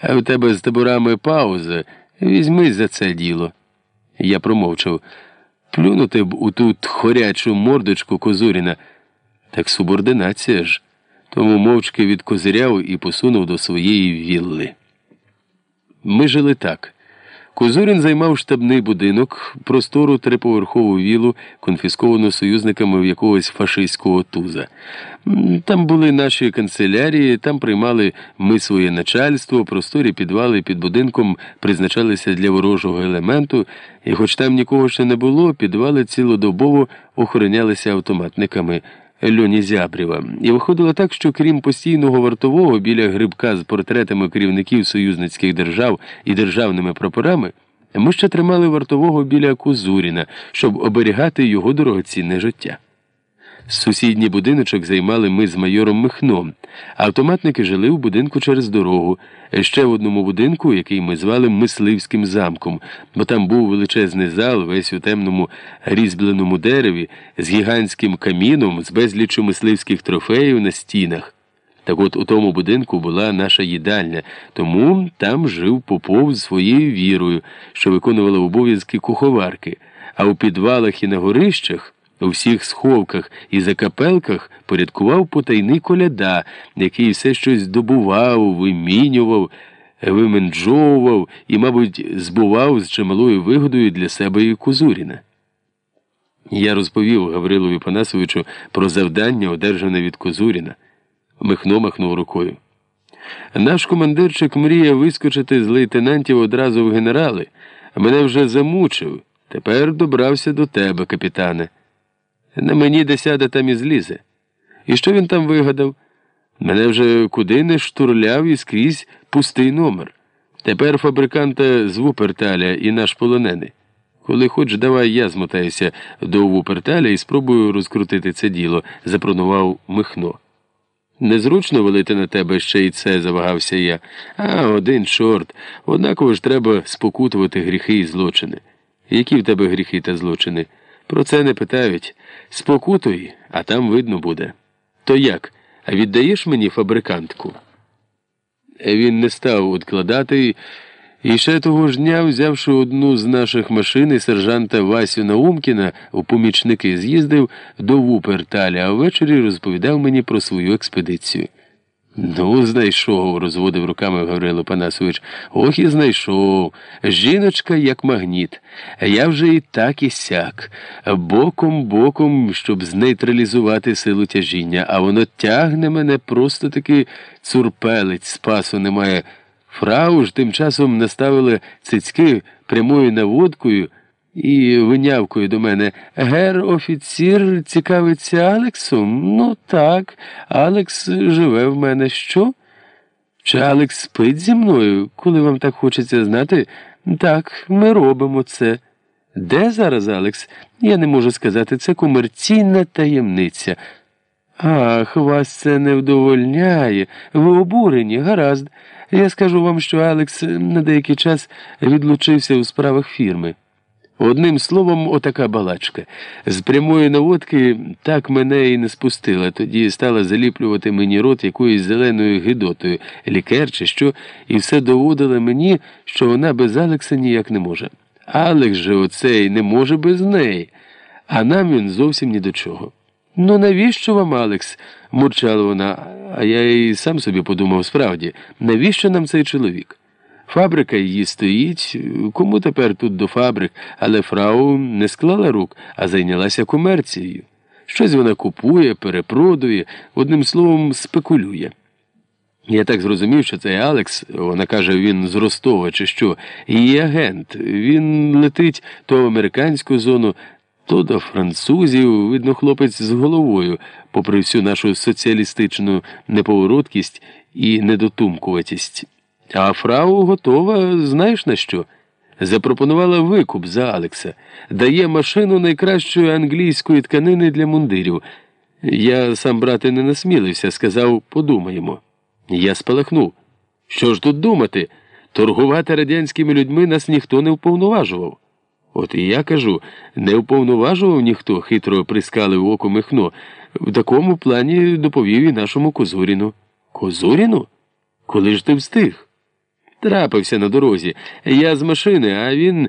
А в тебе з таборами пауза. Візьмись за це діло. Я промовчав. Плюнути б у ту хорячу мордочку Козуріна. Так субординація ж. Тому мовчки відкозиряв і посунув до своєї вілли. Ми жили так. Козурін займав штабний будинок, простору триповерхову вілу, конфісковану союзниками в якогось фашистського туза. Там були наші канцелярії, там приймали ми своє начальство, просторі підвали під будинком призначалися для ворожого елементу, і хоч там нікого ще не було, підвали цілодобово охоронялися автоматниками. Льоні Зябрєва. І виходило так, що крім постійного вартового біля грибка з портретами керівників союзницьких держав і державними прапорами, ми ще тримали вартового біля Кузуріна, щоб оберігати його дорогоцінне життя. Сусідній будиночок займали ми з майором Михном. Автоматники жили в будинку через дорогу, ще в одному будинку, який ми звали Мисливським замком, бо там був величезний зал, весь у темному різьбленому дереві, з гігантським каміном, з безліччю мисливських трофеїв на стінах. Так от у тому будинку була наша їдальня, тому там жив Попов з своєю вірою, що виконувала обов'язки куховарки, а у підвалах і на горищах. У всіх сховках і закапелках порядкував потайний коляда, який все щось добував, вимінював, вименджовував і, мабуть, збував з чималою вигодою для себе і Кузуріна. Я розповів Гаврилові Панасовичу про завдання, одержане від Козуріна. Михно махнув рукою. Наш командирчик мріє вискочити з лейтенантів одразу в генерали. Мене вже замучив. Тепер добрався до тебе, капітане. На мені де сяде там і злізе. І що він там вигадав? Мене вже куди не штурляв і скрізь пустий номер. Тепер фабриканта з Вуперталя і наш полонений. Коли хоч давай я змотаюся до Вуперталя і спробую розкрутити це діло, запронував Михно. Незручно валити на тебе ще й це, завагався я. А один чорт. Однаково ж треба спокутувати гріхи і злочини. Які в тебе гріхи та злочини? Про це не питають. Спокутуй, а там видно буде. То як? А віддаєш мені фабрикантку? Він не став відкладати, і ще того ж дня, взявши одну з наших машин сержанта Васю Наумкіна у помічники, з'їздив до Вуперталя, а ввечері розповідав мені про свою експедицію. Ну, знайшов, розводив руками Гаврило Панасович. Ох і знайшов. Жіночка як магніт. Я вже і так і сяк. Боком боком, щоб знейтралізувати силу тяжіння, а воно тягне мене просто таки цурпелець, спасу немає. Фрау ж тим часом наставили цицьки прямою наводкою і винявкою до мене. Гер офіцір цікавиться Алексом? Ну так, Алекс живе в мене. Що? Чи Алекс спить зі мною, коли вам так хочеться знати? Так, ми робимо це. Де зараз Алекс? Я не можу сказати, це комерційна таємниця. Ах, вас це не вдовольняє. Ви обурені, гаразд. Я скажу вам, що Алекс на деякий час відлучився у справах фірми. Одним словом, отака балачка. З прямої наводки так мене і не спустила, тоді стала заліплювати мені рот якоюсь зеленою гидотою, лікер чи що, і все доводила мені, що вона без Алекса ніяк не може. Алекс же оцей не може без неї, а нам він зовсім ні до чого. Ну навіщо вам, Алекс? мурчала вона, а я і сам собі подумав справді, навіщо нам цей чоловік? Фабрика її стоїть, кому тепер тут до фабрик, але фрау не склала рук, а зайнялася комерцією. Щось вона купує, перепродує, одним словом, спекулює. Я так зрозумів, що цей Алекс, вона каже, він з Ростова чи що, її агент. Він летить то в американську зону, то до французів, видно, хлопець з головою, попри всю нашу соціалістичну неповороткість і недотумкуватість. А фрау готова, знаєш на що? Запропонувала викуп за Алекса, дає машину найкращої англійської тканини для мундирів. Я сам брати не насмілився, сказав, подумаємо. Я спалахнув. Що ж тут думати? Торгувати радянськими людьми нас ніхто не вповноважував. От і я кажу, не вповноважував ніхто, хитро прискалив око Михно. В такому плані доповів і нашому Козуріну. Козуріну? Коли ж ти встиг? Трапився на дорозі. Я з машини, а він